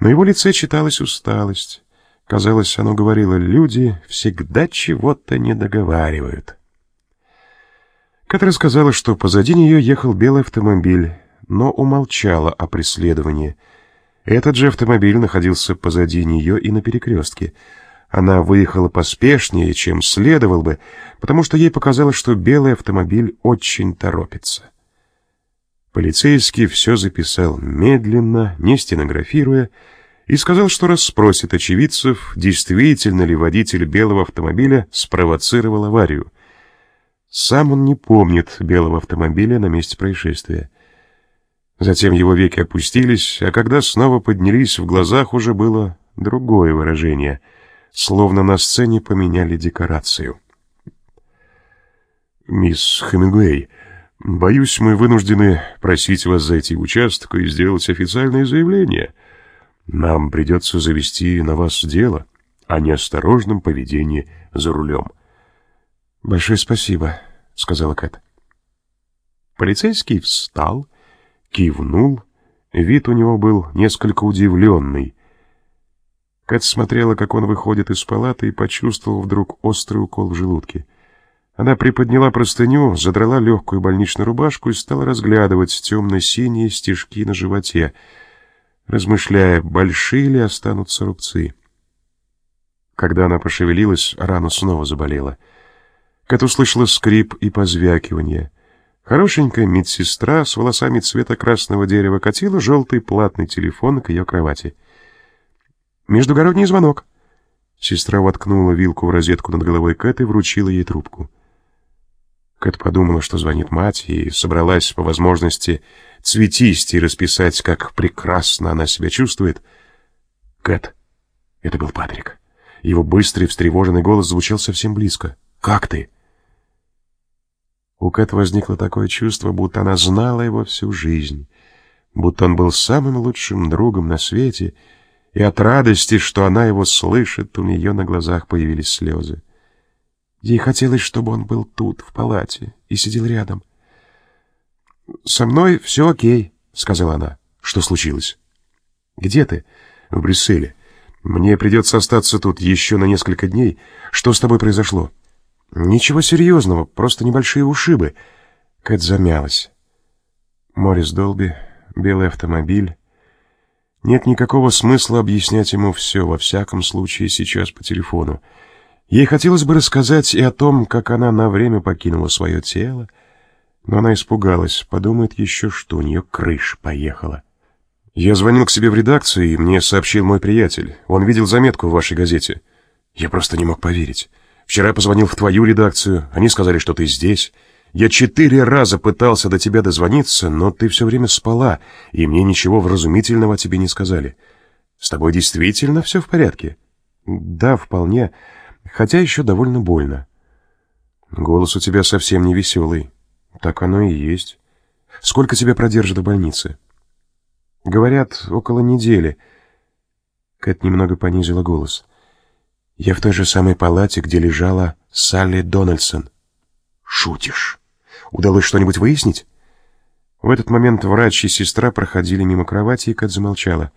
На его лице читалась усталость. Казалось, оно говорило, люди всегда чего-то не договаривают. Кэт рассказала, что позади нее ехал белый автомобиль, но умолчала о преследовании. Этот же автомобиль находился позади нее и на перекрестке. Она выехала поспешнее, чем следовал бы, потому что ей показалось, что белый автомобиль очень торопится. Полицейский все записал медленно, не стенографируя, и сказал, что расспросит очевидцев, действительно ли водитель белого автомобиля спровоцировал аварию. Сам он не помнит белого автомобиля на месте происшествия. Затем его веки опустились, а когда снова поднялись, в глазах уже было другое выражение, словно на сцене поменяли декорацию. «Мисс Хемингуэй, боюсь, мы вынуждены просить вас зайти в участок и сделать официальное заявление». Нам придется завести на вас дело о неосторожном поведении за рулем. Большое спасибо, сказала Кэт. Полицейский встал, кивнул, вид у него был несколько удивленный. Кэт смотрела, как он выходит из палаты, и почувствовала вдруг острый укол в желудке. Она приподняла простыню, задрала легкую больничную рубашку и стала разглядывать темно-синие стежки на животе — размышляя, большие ли останутся рубцы. Когда она пошевелилась, рана снова заболела. Кэт услышала скрип и позвякивание. Хорошенькая медсестра с волосами цвета красного дерева катила желтый платный телефон к ее кровати. «Междугородний звонок!» Сестра воткнула вилку в розетку над головой Кэт и вручила ей трубку. Кэт подумала, что звонит мать, и собралась по возможности цветисти и расписать, как прекрасно она себя чувствует. «Кэт!» — это был Патрик. Его быстрый, встревоженный голос звучал совсем близко. «Как ты?» У Кэт возникло такое чувство, будто она знала его всю жизнь, будто он был самым лучшим другом на свете, и от радости, что она его слышит, у нее на глазах появились слезы. Ей хотелось, чтобы он был тут, в палате, и сидел рядом. «Со мной все окей», — сказала она. «Что случилось?» «Где ты?» «В Брюсселе. Мне придется остаться тут еще на несколько дней. Что с тобой произошло?» «Ничего серьезного, просто небольшие ушибы». Кэт замялась. Морис Долби, белый автомобиль. Нет никакого смысла объяснять ему все, во всяком случае, сейчас по телефону. Ей хотелось бы рассказать и о том, как она на время покинула свое тело, но она испугалась, подумает еще, что у нее крыша поехала. Я звонил к себе в редакцию, и мне сообщил мой приятель. Он видел заметку в вашей газете. Я просто не мог поверить. Вчера позвонил в твою редакцию, они сказали, что ты здесь. Я четыре раза пытался до тебя дозвониться, но ты все время спала, и мне ничего вразумительного тебе не сказали. С тобой действительно все в порядке? Да, вполне хотя еще довольно больно. Голос у тебя совсем не веселый. Так оно и есть. Сколько тебя продержат в больнице? Говорят, около недели. Кэт немного понизила голос. Я в той же самой палате, где лежала Салли Дональдсон. Шутишь? Удалось что-нибудь выяснить? В этот момент врач и сестра проходили мимо кровати, и Кэт замолчала.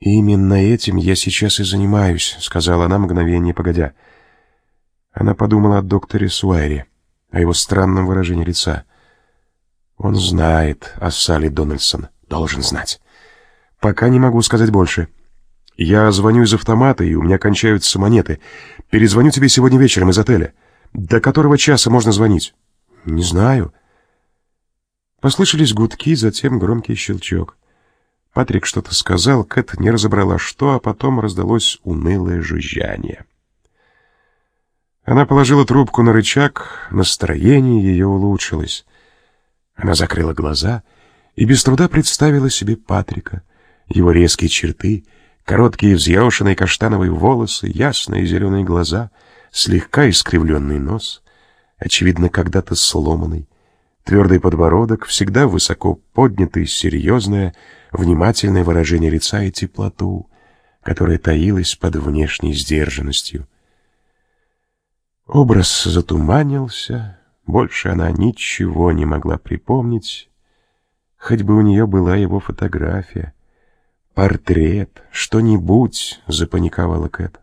«Именно этим я сейчас и занимаюсь», — сказала она мгновение погодя. Она подумала о докторе Суайре, о его странном выражении лица. «Он знает о Салли Дональдсон, должен знать. Пока не могу сказать больше. Я звоню из автомата, и у меня кончаются монеты. Перезвоню тебе сегодня вечером из отеля. До которого часа можно звонить?» «Не знаю». Послышались гудки, затем громкий щелчок. Патрик что-то сказал, Кэт не разобрала что, а потом раздалось унылое жужжание. Она положила трубку на рычаг, настроение ее улучшилось. Она закрыла глаза и без труда представила себе Патрика, его резкие черты, короткие взъерошенные каштановые волосы, ясные зеленые глаза, слегка искривленный нос, очевидно, когда-то сломанный, твердый подбородок, всегда высоко поднятый, серьезное, внимательное выражение лица и теплоту, которая таилась под внешней сдержанностью. Образ затуманился, больше она ничего не могла припомнить, хоть бы у нее была его фотография. портрет, что-нибудь», — запаниковала Кэт.